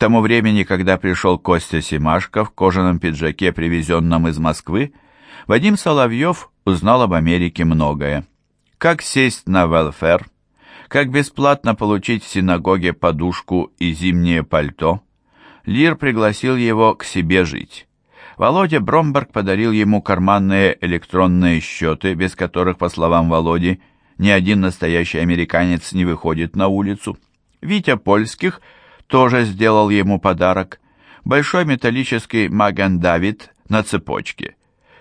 тому времени, когда пришел Костя Симашко в кожаном пиджаке, привезенном из Москвы, Вадим Соловьев узнал об Америке многое. Как сесть на велфер, как бесплатно получить в синагоге подушку и зимнее пальто. Лир пригласил его к себе жить. Володя Бромберг подарил ему карманные электронные счеты, без которых, по словам Володи, ни один настоящий американец не выходит на улицу. Витя Польских тоже сделал ему подарок. Большой металлический Маген Давид на цепочке.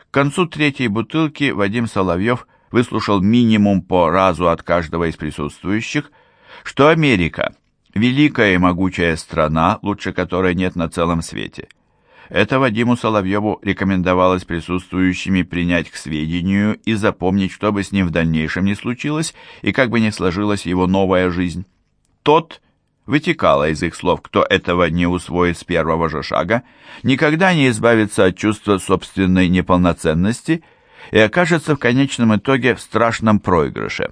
К концу третьей бутылки Вадим Соловьев выслушал минимум по разу от каждого из присутствующих, что Америка – великая и могучая страна, лучше которой нет на целом свете – это Вадиму Соловьеву рекомендовалось присутствующими принять к сведению и запомнить, что бы с ним в дальнейшем не случилось и как бы ни сложилась его новая жизнь. Тот, вытекало из их слов, кто этого не усвоит с первого же шага, никогда не избавится от чувства собственной неполноценности и окажется в конечном итоге в страшном проигрыше.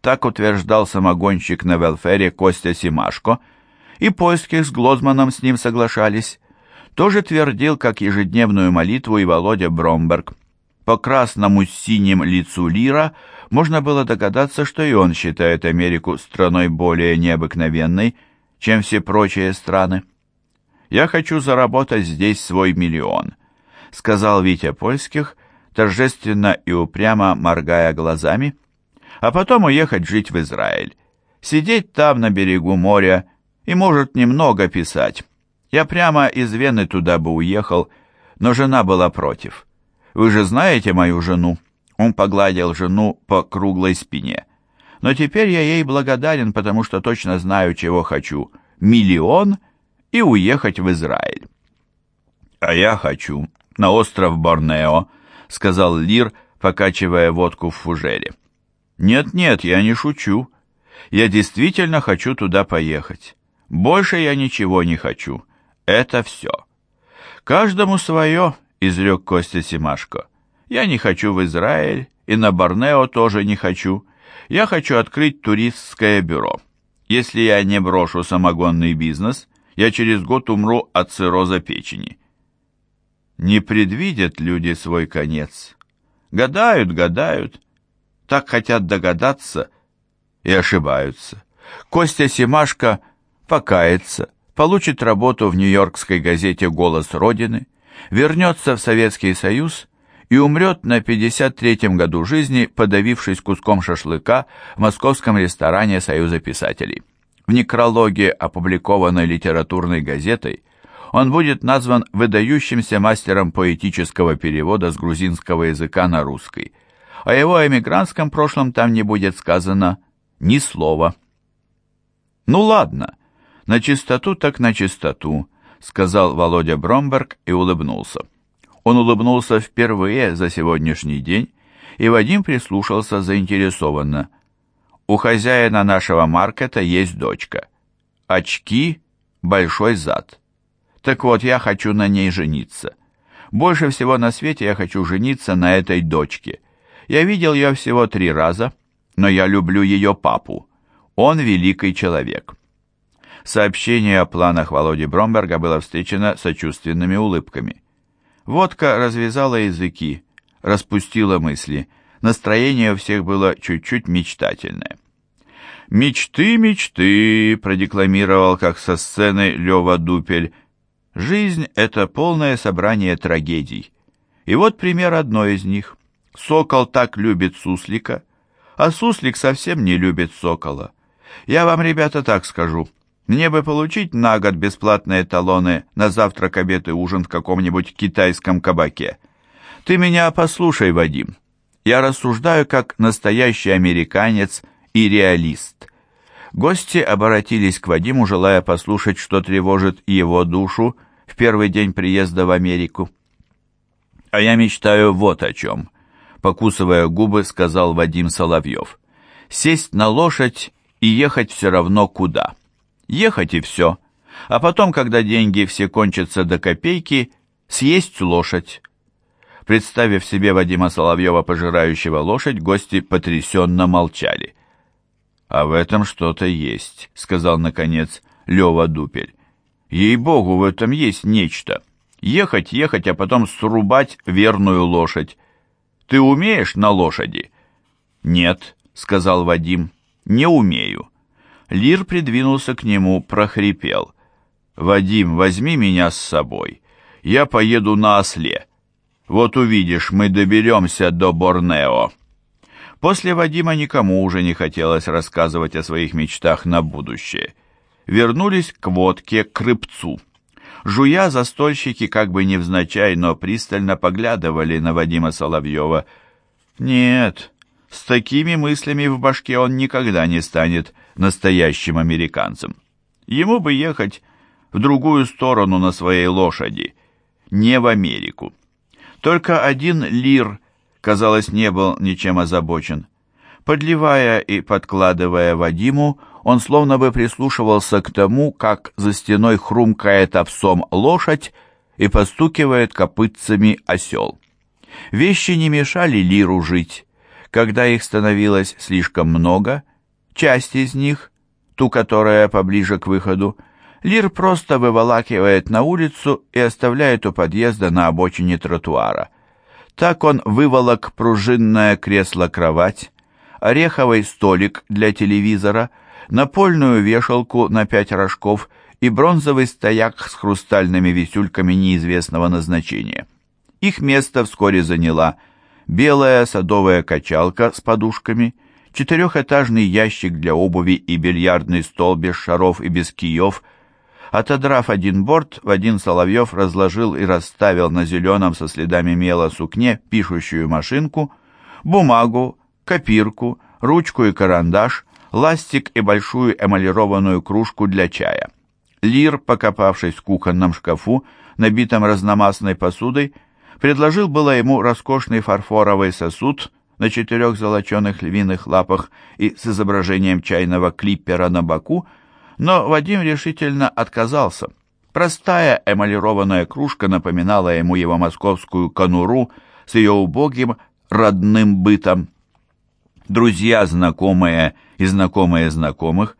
Так утверждал самогонщик на велфере Костя Симашко, и поиски с Глозманом с ним соглашались тоже твердил, как ежедневную молитву и Володя Бромберг. По красному синим лицу Лира можно было догадаться, что и он считает Америку страной более необыкновенной, чем все прочие страны. «Я хочу заработать здесь свой миллион», — сказал Витя Польских, торжественно и упрямо моргая глазами, «а потом уехать жить в Израиль, сидеть там на берегу моря и, может, немного писать, я прямо из Вены туда бы уехал, но жена была против. Вы же знаете мою жену?» Он погладил жену по круглой спине. «Но теперь я ей благодарен, потому что точно знаю, чего хочу. Миллион и уехать в Израиль». «А я хочу на остров Борнео», — сказал Лир, покачивая водку в фужере. «Нет-нет, я не шучу. Я действительно хочу туда поехать. Больше я ничего не хочу. Это все. Каждому свое, изрек Костя Симашко. Я не хочу в Израиль, и на Борнео тоже не хочу. Я хочу открыть туристское бюро. Если я не брошу самогонный бизнес, я через год умру от цирроза печени. Не предвидят люди свой конец. Гадают, гадают, так хотят догадаться и ошибаются. Костя Симашко покается, получит работу в нью-йоркской газете «Голос Родины», вернется в Советский Союз и умрет на 53-м году жизни, подавившись куском шашлыка в московском ресторане Союза писателей. В некрологе, опубликованной литературной газетой, он будет назван выдающимся мастером поэтического перевода с грузинского языка на русский. О его эмигрантском прошлом там не будет сказано ни слова. Ну ладно, «На чистоту так на чистоту», — сказал Володя Бромберг и улыбнулся. Он улыбнулся впервые за сегодняшний день, и Вадим прислушался заинтересованно. «У хозяина нашего маркета есть дочка. Очки, большой зад. Так вот, я хочу на ней жениться. Больше всего на свете я хочу жениться на этой дочке. Я видел ее всего три раза, но я люблю ее папу. Он великий человек». Сообщение о планах Володи Бромберга было встречено сочувственными улыбками. Водка развязала языки, распустила мысли. Настроение у всех было чуть-чуть мечтательное. «Мечты, мечты!» — продекламировал, как со сцены Лева Дупель. «Жизнь — это полное собрание трагедий. И вот пример одной из них. Сокол так любит суслика, а суслик совсем не любит сокола. Я вам, ребята, так скажу. Мне бы получить на год бесплатные талоны на завтрак, обед и ужин в каком-нибудь китайском кабаке. Ты меня послушай, Вадим. Я рассуждаю как настоящий американец и реалист. Гости обратились к Вадиму, желая послушать, что тревожит его душу в первый день приезда в Америку. «А я мечтаю вот о чем», — покусывая губы, сказал Вадим Соловьев. «Сесть на лошадь и ехать все равно куда». Ехать и все. А потом, когда деньги все кончатся до копейки, съесть лошадь. Представив себе Вадима Соловьева, пожирающего лошадь, гости потрясенно молчали. «А в этом что-то есть», — сказал, наконец, Лева Дупель. Ей-богу, в этом есть нечто. Ехать, ехать, а потом срубать верную лошадь. Ты умеешь на лошади? Нет, сказал Вадим, не умею. Лир придвинулся к нему, прохрипел. «Вадим, возьми меня с собой. Я поеду на осле. Вот увидишь, мы доберемся до Борнео». После Вадима никому уже не хотелось рассказывать о своих мечтах на будущее. Вернулись к водке, к рыбцу. Жуя, застольщики как бы невзначай, но пристально поглядывали на Вадима Соловьева. Нет, с такими мыслями в башке он никогда не станет настоящим американцем. Ему бы ехать в другую сторону на своей лошади, не в Америку. Только один лир, казалось, не был ничем озабочен. Подливая и подкладывая Вадиму, он словно бы прислушивался к тому, как за стеной хрумкает овсом лошадь и постукивает копытцами осел. Вещи не мешали Лиру жить. Когда их становилось слишком много, часть из них, ту, которая поближе к выходу, Лир просто выволакивает на улицу и оставляет у подъезда на обочине тротуара. Так он выволок пружинное кресло-кровать, ореховый столик для телевизора, напольную вешалку на пять рожков и бронзовый стояк с хрустальными висюльками неизвестного назначения. Их место вскоре заняла белая садовая качалка с подушками, четырехэтажный ящик для обуви и бильярдный стол без шаров и без киев – Отодрав один борт, Вадим Соловьев разложил и расставил на зеленом со следами мела сукне пишущую машинку, бумагу, копирку, ручку и карандаш, ластик и большую эмалированную кружку для чая. Лир, покопавшись в кухонном шкафу, набитом разномастной посудой, предложил было ему роскошный фарфоровый сосуд на четырех золоченых львиных лапах и с изображением чайного клиппера на боку, но Вадим решительно отказался. Простая эмалированная кружка напоминала ему его московскую конуру с ее убогим родным бытом. Друзья, знакомые и знакомые знакомых,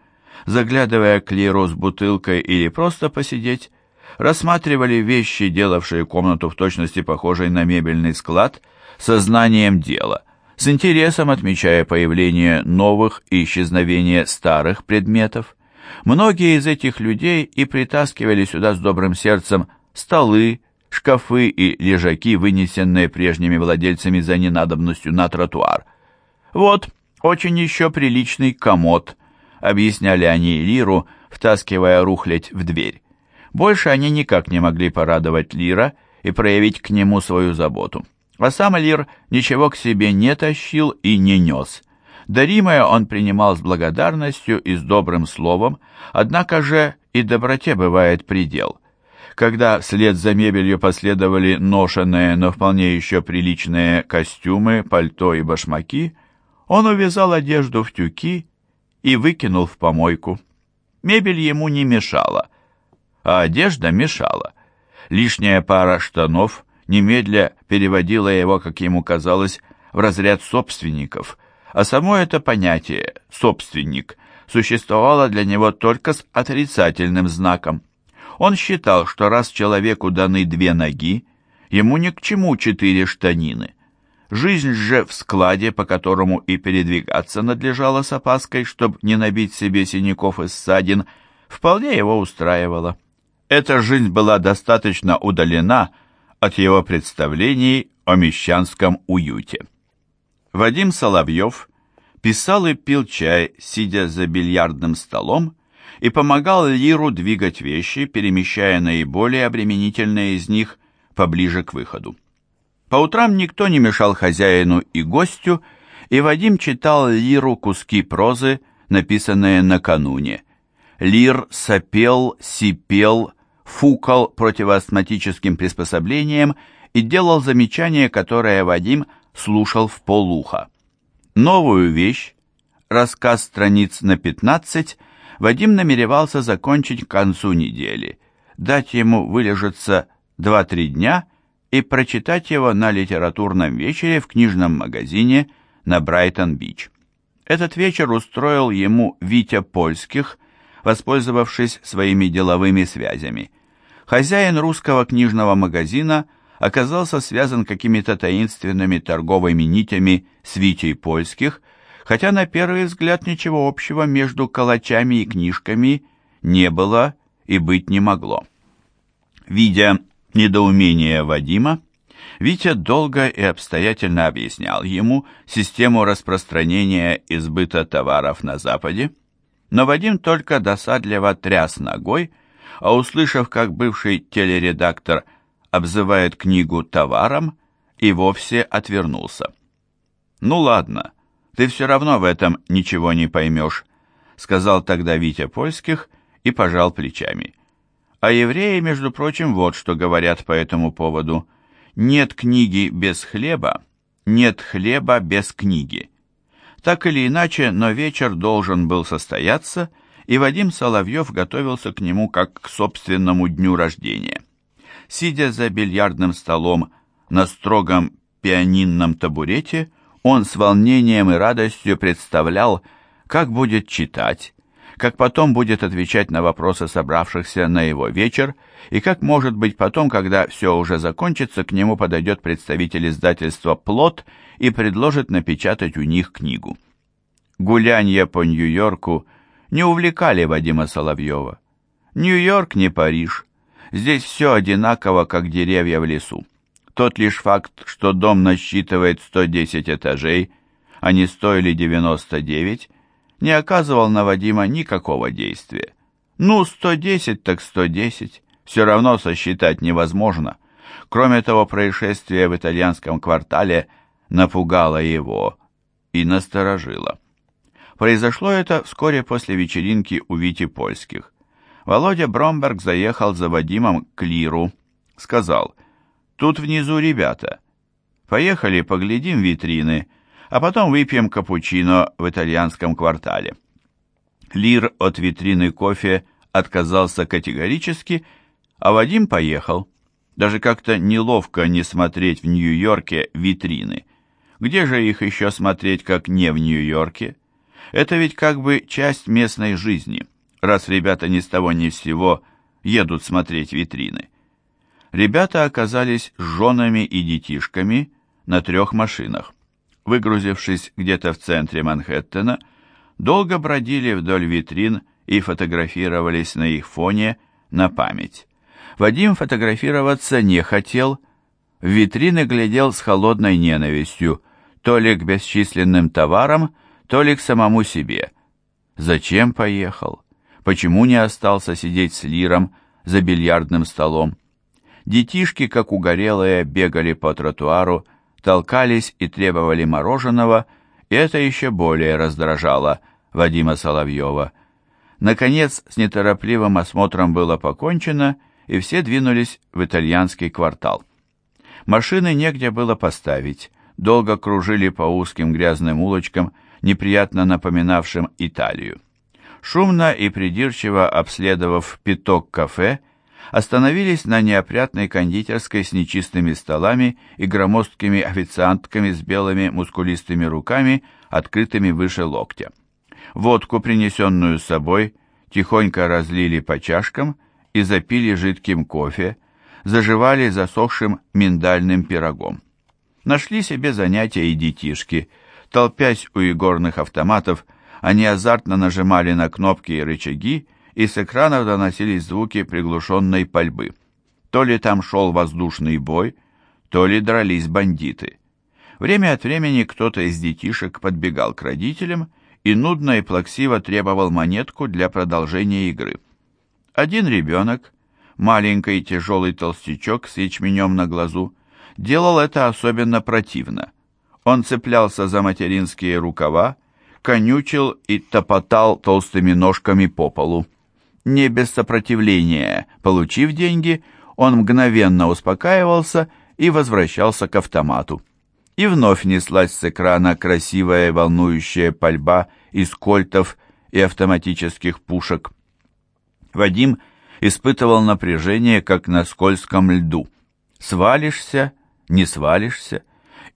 заглядывая к Леру с бутылкой или просто посидеть, рассматривали вещи, делавшие комнату в точности похожей на мебельный склад, сознанием дела, с интересом отмечая появление новых и исчезновение старых предметов. Многие из этих людей и притаскивали сюда с добрым сердцем столы, шкафы и лежаки, вынесенные прежними владельцами за ненадобностью на тротуар. «Вот, очень еще приличный комод», — объясняли они Лиру, втаскивая рухлядь в дверь. Больше они никак не могли порадовать Лира и проявить к нему свою заботу. А сам Лир ничего к себе не тащил и не нес. Даримое он принимал с благодарностью и с добрым словом, однако же и доброте бывает предел. Когда вслед за мебелью последовали ношенные, но вполне еще приличные костюмы, пальто и башмаки, он увязал одежду в тюки и выкинул в помойку. Мебель ему не мешала, а одежда мешала. Лишняя пара штанов немедля переводила его, как ему казалось, в разряд собственников – а само это понятие «собственник» существовало для него только с отрицательным знаком. Он считал, что раз человеку даны две ноги, ему ни к чему четыре штанины. Жизнь же в складе, по которому и передвигаться надлежало с опаской, чтобы не набить себе синяков и ссадин, вполне его устраивала. Эта жизнь была достаточно удалена от его представлений о мещанском уюте. Вадим Соловьев писал и пил чай, сидя за бильярдным столом, и помогал Лиру двигать вещи, перемещая наиболее обременительные из них поближе к выходу. По утрам никто не мешал хозяину и гостю, и Вадим читал Лиру куски прозы, написанные накануне. Лир сопел, сипел, фукал противоастматическим приспособлением и делал замечания, которые Вадим – слушал в полуха. Новую вещь, рассказ страниц на 15, Вадим намеревался закончить к концу недели, дать ему вылежаться 2-3 дня и прочитать его на литературном вечере в книжном магазине на Брайтон-Бич. Этот вечер устроил ему Витя Польских, воспользовавшись своими деловыми связями. Хозяин русского книжного магазина оказался связан какими-то таинственными торговыми нитями с Витей Польских, хотя на первый взгляд ничего общего между калачами и книжками не было и быть не могло. Видя недоумение Вадима, Витя долго и обстоятельно объяснял ему систему распространения и сбыта товаров на Западе, но Вадим только досадливо тряс ногой, а услышав, как бывший телередактор обзывает книгу товаром, и вовсе отвернулся. «Ну ладно, ты все равно в этом ничего не поймешь», сказал тогда Витя Польских и пожал плечами. А евреи, между прочим, вот что говорят по этому поводу. Нет книги без хлеба, нет хлеба без книги. Так или иначе, но вечер должен был состояться, и Вадим Соловьев готовился к нему как к собственному дню рождения. Сидя за бильярдным столом на строгом пианинном табурете, он с волнением и радостью представлял, как будет читать, как потом будет отвечать на вопросы собравшихся на его вечер, и как может быть потом, когда все уже закончится, к нему подойдет представитель издательства «Плод» и предложит напечатать у них книгу. Гулянья по Нью-Йорку не увлекали Вадима Соловьева. Нью-Йорк не Париж. Здесь все одинаково, как деревья в лесу. Тот лишь факт, что дом насчитывает 110 этажей, а не 100 или 99, не оказывал на Вадима никакого действия. Ну, 110 так 110, все равно сосчитать невозможно. Кроме того, происшествие в итальянском квартале напугало его и насторожило. Произошло это вскоре после вечеринки у Вити Польских. Володя Бромберг заехал за Вадимом к Лиру. Сказал, «Тут внизу ребята. Поехали, поглядим витрины, а потом выпьем капучино в итальянском квартале». Лир от витрины кофе отказался категорически, а Вадим поехал. Даже как-то неловко не смотреть в Нью-Йорке витрины. Где же их еще смотреть, как не в Нью-Йорке? Это ведь как бы часть местной жизни, раз ребята ни с того ни с сего едут смотреть витрины. Ребята оказались с женами и детишками на трех машинах. Выгрузившись где-то в центре Манхэттена, долго бродили вдоль витрин и фотографировались на их фоне на память. Вадим фотографироваться не хотел, в витрины глядел с холодной ненавистью, то ли к бесчисленным товарам, то ли к самому себе. Зачем поехал? Почему не остался сидеть с Лиром за бильярдным столом? Детишки, как угорелые, бегали по тротуару, толкались и требовали мороженого, и это еще более раздражало Вадима Соловьева. Наконец, с неторопливым осмотром было покончено, и все двинулись в итальянский квартал. Машины негде было поставить, долго кружили по узким грязным улочкам, неприятно напоминавшим Италию. Шумно и придирчиво обследовав пяток кафе, остановились на неопрятной кондитерской с нечистыми столами и громоздкими официантками с белыми мускулистыми руками, открытыми выше локтя. Водку, принесенную с собой, тихонько разлили по чашкам и запили жидким кофе, заживали засохшим миндальным пирогом. Нашли себе занятия и детишки – Толпясь у игорных автоматов, они азартно нажимали на кнопки и рычаги, и с экранов доносились звуки приглушенной пальбы. То ли там шел воздушный бой, то ли дрались бандиты. Время от времени кто-то из детишек подбегал к родителям и нудно и плаксиво требовал монетку для продолжения игры. Один ребенок, маленький тяжелый толстячок с ячменем на глазу, делал это особенно противно. Он цеплялся за материнские рукава, конючил и топотал толстыми ножками по полу. Не без сопротивления, получив деньги, он мгновенно успокаивался и возвращался к автомату. И вновь неслась с экрана красивая волнующая пальба из кольтов и автоматических пушек. Вадим испытывал напряжение, как на скользком льду. Свалишься, не свалишься,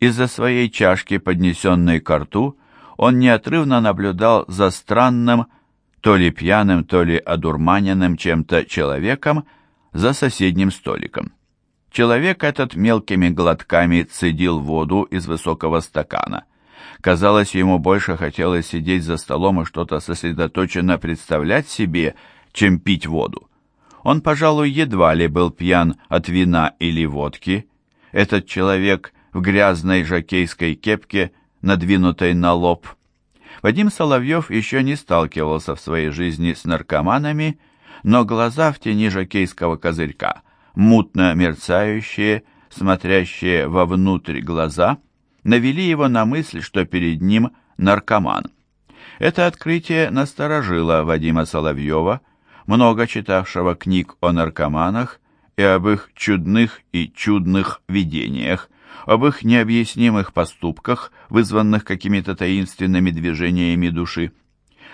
из-за своей чашки, поднесенной к рту, он неотрывно наблюдал за странным, то ли пьяным, то ли одурманенным чем-то человеком за соседним столиком. Человек этот мелкими глотками цедил воду из высокого стакана. Казалось, ему больше хотелось сидеть за столом и что-то сосредоточенно представлять себе, чем пить воду. Он, пожалуй, едва ли был пьян от вина или водки. Этот человек в грязной жакейской кепке, надвинутой на лоб. Вадим Соловьев еще не сталкивался в своей жизни с наркоманами, но глаза в тени жакейского козырька, мутно мерцающие, смотрящие вовнутрь глаза, навели его на мысль, что перед ним наркоман. Это открытие насторожило Вадима Соловьева, много читавшего книг о наркоманах и об их чудных и чудных видениях, об их необъяснимых поступках, вызванных какими-то таинственными движениями души.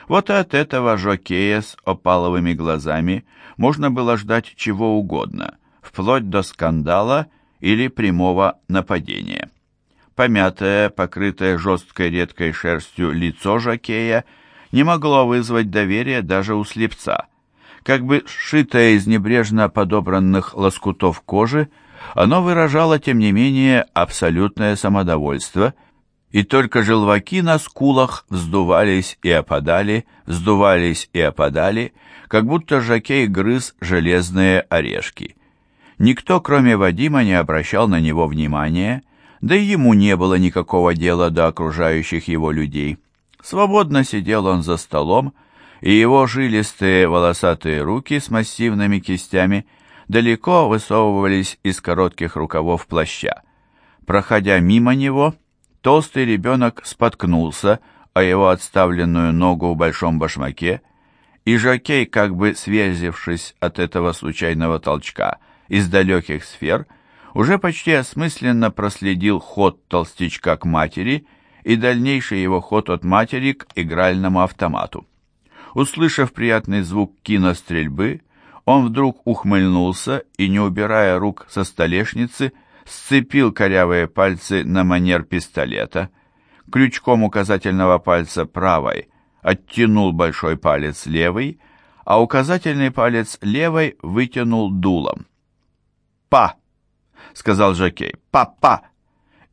Вот от этого жокея с опаловыми глазами можно было ждать чего угодно, вплоть до скандала или прямого нападения. Помятое, покрытое жесткой редкой шерстью лицо жокея не могло вызвать доверия даже у слепца – как бы сшитое из небрежно подобранных лоскутов кожи, оно выражало, тем не менее, абсолютное самодовольство, и только желваки на скулах вздувались и опадали, вздувались и опадали, как будто жакей грыз железные орешки. Никто, кроме Вадима, не обращал на него внимания, да и ему не было никакого дела до окружающих его людей. Свободно сидел он за столом, и его жилистые волосатые руки с массивными кистями далеко высовывались из коротких рукавов плаща. Проходя мимо него, толстый ребенок споткнулся о его отставленную ногу в большом башмаке, и Жакей, как бы сверзившись от этого случайного толчка из далеких сфер, уже почти осмысленно проследил ход толстячка к матери и дальнейший его ход от матери к игральному автомату. Услышав приятный звук кинострельбы, он вдруг ухмыльнулся и, не убирая рук со столешницы, сцепил корявые пальцы на манер пистолета, крючком указательного пальца правой оттянул большой палец левый, а указательный палец левой вытянул дулом. «Па!» — сказал Жакей. «Па-па!»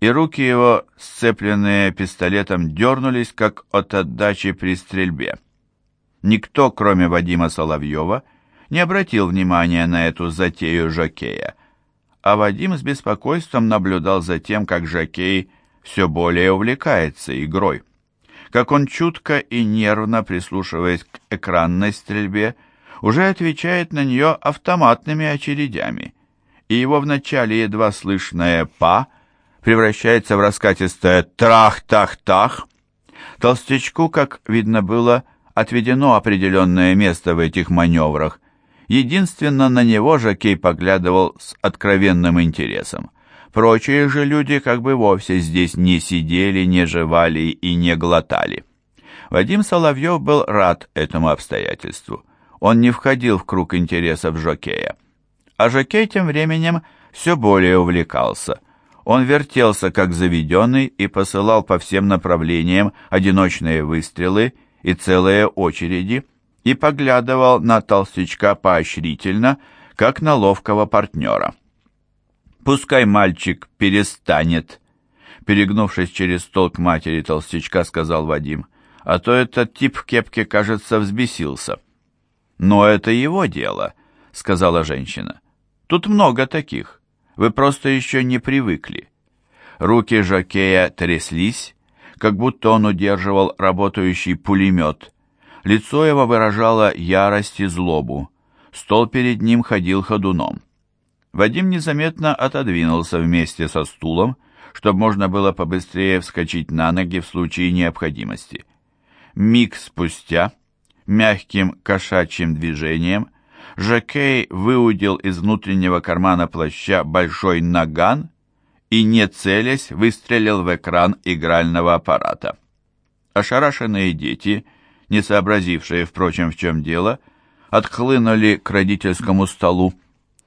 И руки его, сцепленные пистолетом, дернулись, как от отдачи при стрельбе. Никто, кроме Вадима Соловьева, не обратил внимания на эту затею Жакея, а Вадим с беспокойством наблюдал за тем, как Жакей все более увлекается игрой. Как он чутко и нервно, прислушиваясь к экранной стрельбе, уже отвечает на нее автоматными очередями, и его вначале едва слышное «па» превращается в раскатистое «трах-тах-тах». Толстячку, как видно было, отведено определенное место в этих маневрах. Единственно на него Жакей поглядывал с откровенным интересом. Прочие же люди как бы вовсе здесь не сидели, не жевали и не глотали. Вадим Соловьев был рад этому обстоятельству. Он не входил в круг интересов Жокея. А Жокей тем временем все более увлекался. Он вертелся как заведенный и посылал по всем направлениям одиночные выстрелы и целые очереди, и поглядывал на толстячка поощрительно, как на ловкого партнера. «Пускай мальчик перестанет», — перегнувшись через стол к матери толстячка, сказал Вадим, «а то этот тип в кепке, кажется, взбесился». «Но это его дело», — сказала женщина. «Тут много таких. Вы просто еще не привыкли». Руки Жакея тряслись, как будто он удерживал работающий пулемет. Лицо его выражало ярость и злобу. Стол перед ним ходил ходуном. Вадим незаметно отодвинулся вместе со стулом, чтобы можно было побыстрее вскочить на ноги в случае необходимости. Миг спустя, мягким кошачьим движением, Жакей выудил из внутреннего кармана плаща большой наган и, не целясь, выстрелил в экран игрального аппарата. Ошарашенные дети, не сообразившие, впрочем, в чем дело, отхлынули к родительскому столу.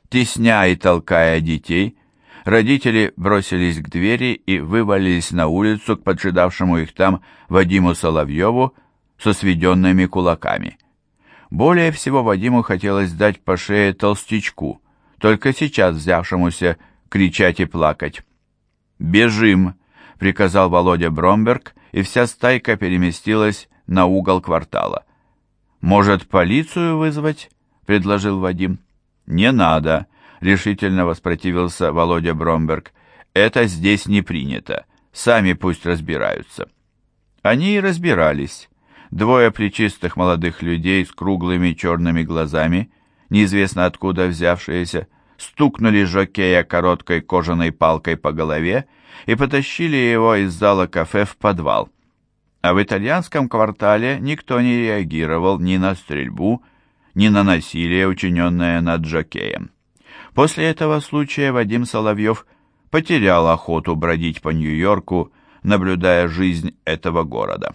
Тесня и толкая детей, родители бросились к двери и вывалились на улицу к поджидавшему их там Вадиму Соловьеву со сведенными кулаками. Более всего Вадиму хотелось дать по шее толстячку, только сейчас взявшемуся кричать и плакать. «Бежим!» — приказал Володя Бромберг, и вся стайка переместилась на угол квартала. «Может, полицию вызвать?» — предложил Вадим. «Не надо», — решительно воспротивился Володя Бромберг. «Это здесь не принято. Сами пусть разбираются». Они и разбирались. Двое плечистых молодых людей с круглыми черными глазами, неизвестно откуда взявшиеся, стукнули жокея короткой кожаной палкой по голове и потащили его из зала кафе в подвал. А в итальянском квартале никто не реагировал ни на стрельбу, ни на насилие, учиненное над жокеем. После этого случая Вадим Соловьев потерял охоту бродить по Нью-Йорку, наблюдая жизнь этого города.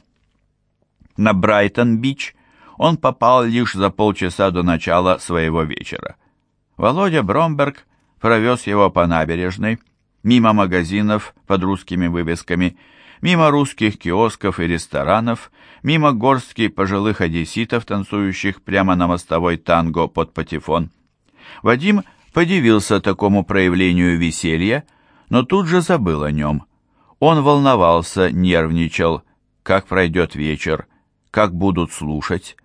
На Брайтон-Бич он попал лишь за полчаса до начала своего вечера. Володя Бромберг провез его по набережной, мимо магазинов под русскими вывесками, мимо русских киосков и ресторанов, мимо горстки пожилых одесситов, танцующих прямо на мостовой танго под патефон. Вадим подивился такому проявлению веселья, но тут же забыл о нем. Он волновался, нервничал, как пройдет вечер, как будут слушать.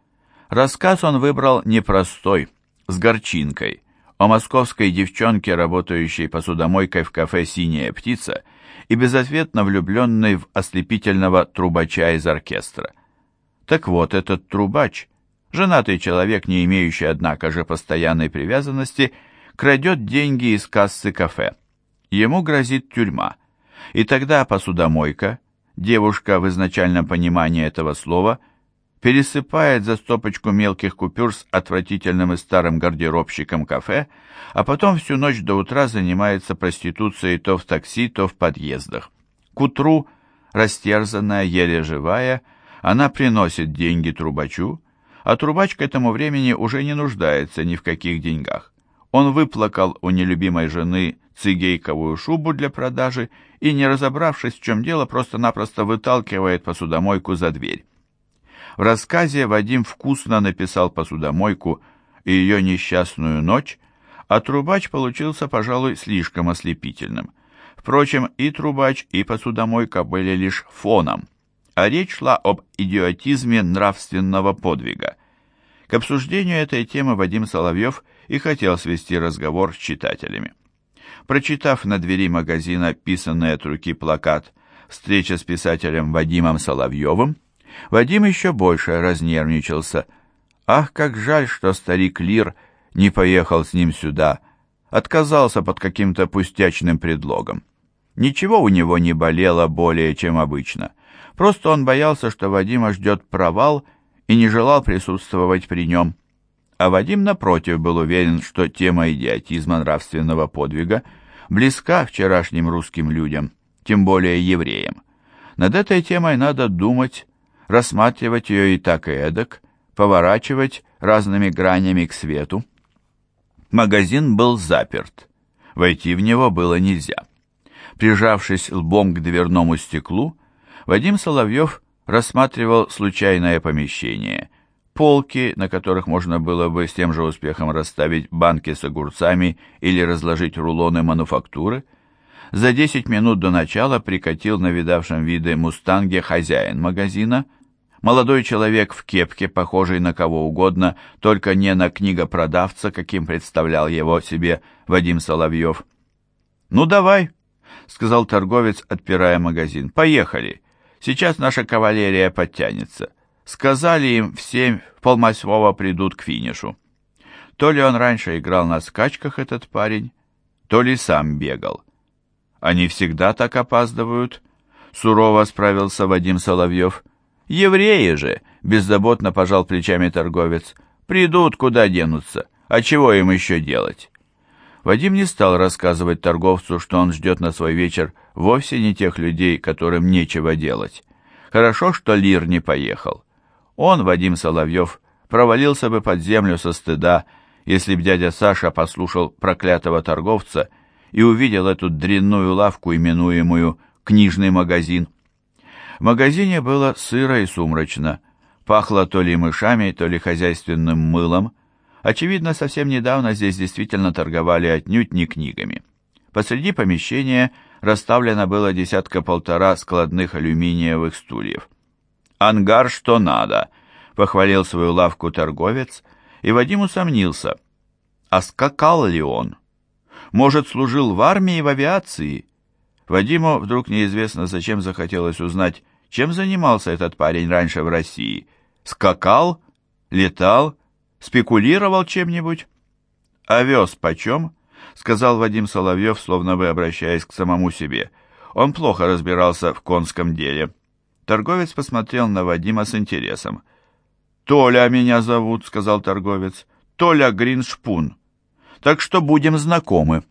Рассказ он выбрал непростой, с горчинкой, о московской девчонке, работающей посудомойкой в кафе «Синяя птица» и безответно влюбленной в ослепительного трубача из оркестра. Так вот, этот трубач, женатый человек, не имеющий, однако же, постоянной привязанности, крадет деньги из кассы кафе. Ему грозит тюрьма. И тогда посудомойка, девушка в изначальном понимании этого слова, пересыпает за стопочку мелких купюр с отвратительным и старым гардеробщиком кафе, а потом всю ночь до утра занимается проституцией то в такси, то в подъездах. К утру, растерзанная, еле живая, она приносит деньги трубачу, а трубач к этому времени уже не нуждается ни в каких деньгах. Он выплакал у нелюбимой жены цигейковую шубу для продажи и, не разобравшись, в чем дело, просто-напросто выталкивает посудомойку за дверь. В рассказе Вадим вкусно написал посудомойку и ее несчастную ночь, а трубач получился, пожалуй, слишком ослепительным. Впрочем, и трубач, и посудомойка были лишь фоном, а речь шла об идиотизме нравственного подвига. К обсуждению этой темы Вадим Соловьев и хотел свести разговор с читателями. Прочитав на двери магазина писанный от руки плакат «Встреча с писателем Вадимом Соловьевым», Вадим еще больше разнервничался. Ах, как жаль, что старик Лир не поехал с ним сюда, отказался под каким-то пустячным предлогом. Ничего у него не болело более, чем обычно. Просто он боялся, что Вадима ждет провал и не желал присутствовать при нем. А Вадим, напротив, был уверен, что тема идиотизма нравственного подвига близка вчерашним русским людям, тем более евреям. Над этой темой надо думать, рассматривать ее и так и эдак, поворачивать разными гранями к свету. Магазин был заперт. Войти в него было нельзя. Прижавшись лбом к дверному стеклу, Вадим Соловьев рассматривал случайное помещение. Полки, на которых можно было бы с тем же успехом расставить банки с огурцами или разложить рулоны мануфактуры. За 10 минут до начала прикатил на видавшем виды «Мустанге» хозяин магазина – Молодой человек в кепке, похожий на кого угодно, только не на книгопродавца, каким представлял его себе Вадим Соловьев. «Ну, давай», — сказал торговец, отпирая магазин. «Поехали. Сейчас наша кавалерия подтянется. Сказали им в семь в придут к финишу». То ли он раньше играл на скачках, этот парень, то ли сам бегал. «Они всегда так опаздывают?» — сурово справился Вадим Соловьев. «Евреи же!» — беззаботно пожал плечами торговец. «Придут, куда денутся. А чего им еще делать?» Вадим не стал рассказывать торговцу, что он ждет на свой вечер вовсе не тех людей, которым нечего делать. Хорошо, что Лир не поехал. Он, Вадим Соловьев, провалился бы под землю со стыда, если б дядя Саша послушал проклятого торговца и увидел эту дрянную лавку, именуемую «книжный магазин». В магазине было сыро и сумрачно. Пахло то ли мышами, то ли хозяйственным мылом. Очевидно, совсем недавно здесь действительно торговали отнюдь не книгами. Посреди помещения расставлено было десятка-полтора складных алюминиевых стульев. «Ангар что надо», — похвалил свою лавку торговец, и Вадим усомнился. А скакал ли он? Может, служил в армии и в авиации? Вадиму вдруг неизвестно зачем захотелось узнать, чем занимался этот парень раньше в России. Скакал? Летал? Спекулировал чем-нибудь? «Овес почем?» — сказал Вадим Соловьев, словно бы обращаясь к самому себе. Он плохо разбирался в конском деле. Торговец посмотрел на Вадима с интересом. «Толя меня зовут», — сказал торговец. «Толя Гриншпун. Так что будем знакомы».